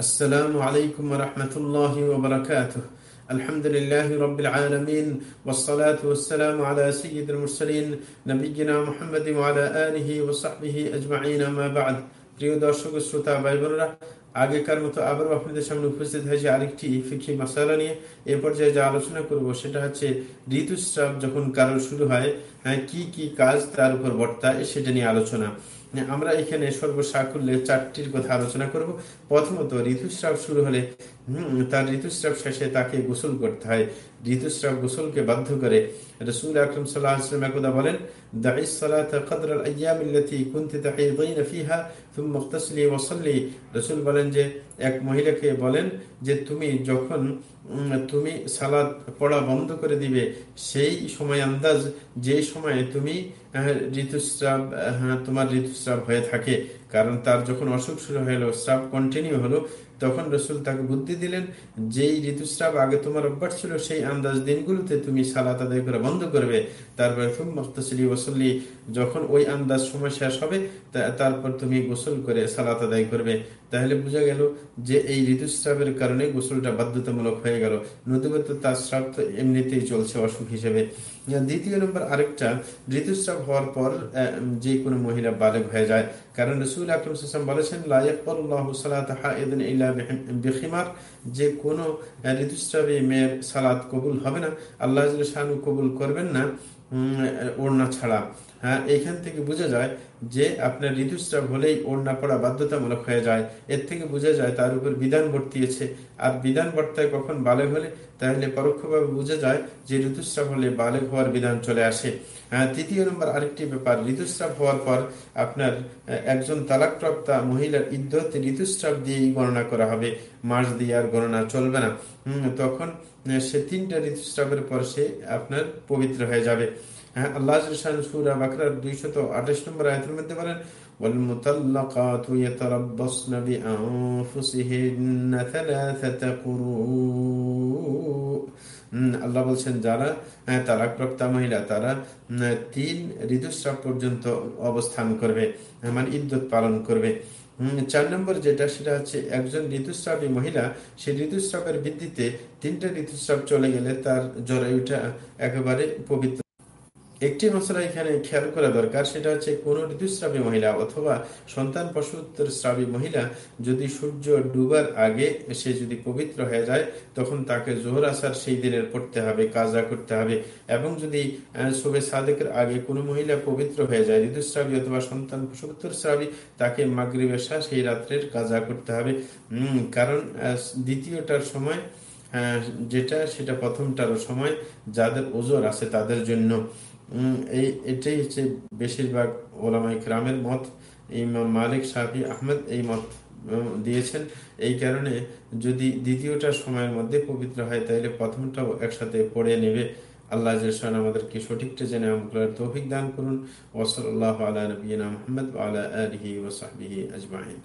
আসসালামু প্রিয় দর্শক শ্রোতা ভাই বোনরা আগেকার মতো আবারও আপনাদের সামনে উপস্থিত হয়েছে আরেকটি ফিকি মশালা নিয়ে। এ পর্যায়ে যা আলোচনা করব সেটা হচ্ছে ঋতুস্রাব যখন কারও শুরু হয় হ্যাঁ কি কি কাজ তার উপর বর্তায় সেটা নিয়ে আলোচনা। আমরা এখানে সর্বসাকুল্যে চারটির কথা আলোচনা করব। প্রথমত ঋতুস্রাব শুরু হলে তার ঋতুস্রাব শেষে তাকে গোসল করতে হয়। ঋতুস্রাব গোসলকে বাধ্য করে রসুল আকরম সাল্লাহাম একদা বলেন রসুল বলেন যে, এক মহিলাকে বলেন যে, তুমি যখন তুমি সালাদ পড়া বন্ধ করে দিবে, সেই সময় আন্দাজ যে সময়ে তুমি ঋতুস্রাব তোমার ঋতুস্রাব হয়ে থাকে। কারণ তার যখন অসুখ শুরু হলো, স্রাব কন্টিনিউ হলো তখন রসুল তাকে বুদ্ধি দিলেন, যেই ঋতুস্রাব আগে তোমার অভ্যাস ছিল, সেই আন্দাজ দিনগুলোতে তুমি সালাত আদায় করে বন্ধ করবে। তারপরে তুমি ওসল্লি যখন ওই আন্দাজ সময় শেষ হবে তারপর তুমি গোসল করে সালাত আদায় করবে। তাহলে বোঝা গেল যে এই ঋতুস্রাবের কারণে গোসলটা বাধ্যতামূলক হয়ে গেল। নতুবত তার স্রাব তো এমনিতেই চলছে অসুখ হিসেবে। দ্বিতীয় নম্বর আরেকটা, ঋতুস্রাব হওয়ার পর যে কোনো মহিলা বালেক হয়ে যায়। কারণ রসুল আকরম বলেছেন বেখিমার যে কোনো ঋতুস্রাবে মেয়ের সালাদ কবুল হবে না। আল্লাহ কবুল করবেন না ওড়না ছাড়া। এখান থেকে বোঝা যায় যে আপনার ঋতুস্রাব হলেই ওড়না পড়া বাধ্যতামূলক হয়ে যায়। এর থেকে বোঝা যায় তার উপর বিধান বর্তিয়েছে। আর বিধান বর্তায় কখন বালেগ হলে, তাহলে পরোক্ষভাবে বোঝা যায় যে ঋতুস্রাব হলে বালেগ হওয়ার বিধান চলে আসে। হ্যাঁ তৃতীয় নম্বর আরেকটি ব্যাপার, ঋতুস্রাব হওয়ার পর আপনার একজন তালাকপ্রাপ্তা মহিলার ইদ্যত ঋতুস্রাব দিয়েই গণনা করা হবে। মাস দিয়ে আর গণনা চলবে না। তখন সে তিনটা ঋতুস্রাবের পর সে আপনার পবিত্র হয়ে যাবে। হ্যাঁ আল্লাহ সুরা বাকরার দুইশত আঠাশ নম্বর আয়তের মধ্যে বলেন والمطلقات يتربصن بأنفسهن ثلاثة قروء আল্লাহ বলছেন যারা তালাকপ্রাপ্তা মহিলা তারা তিন ঋতুস্রাব পর্যন্ত অবস্থান করবে মানে ইদ্যুৎ পালন করবে চার নম্বর যেটা সেটা হচ্ছে একজন ঋতুস্রাবী মহিলা সেই ঋতুস্রাবের ভিত্তিতে তিনটা ঋতুস্রাব চলে গেলে তার জরায়ুটা একেবারে পবিত্র একটি মশলা এখানে খেয়াল করা দরকার, সেটা হচ্ছে কোন ঋতুস্রাবী মহিলা অথবা সন্তান পশুত্তর শ্রাবী মহিলা যদি সূর্য ডুবার আগে সে যদি পবিত্র হয়ে যায়, তখন তাকে জোহর আসার সেই দিনের পড়তে হবে, কাজা করতে হবে। এবং যদি শোবে সাদেকের আগে কোনো মহিলা পবিত্র হয়ে যায়, ঋতুস্রাবী অথবা সন্তান পশুত্তর শ্রাবী তাকে মাগরিবেশা সেই রাত্রের কাজা করতে হবে। কারণ দ্বিতীয়টার সময় যেটা, সেটা প্রথমটারও সময় যাদের ওজোর আছে তাদের জন্য। এই, এটাই হচ্ছে বেশিরভাগ ওলামাই গ্রামের মত। ইমাম মালিক সাহি আহমেদ এই মত দিয়েছেন। এই কারণে যদি দ্বিতীয়টা সময়ের মধ্যে পবিত্র হয়, তাহলে প্রথমটাও একসাথে পড়ে নেবে। আল্লাহ আমাদেরকে সঠিকটা জেনে আমগুলোর তৌফিক দান করুন। ওসল আল্লাহ আলা নবীনা মোহাম্মদ আলা আলহি ওসাহি আজমাহিন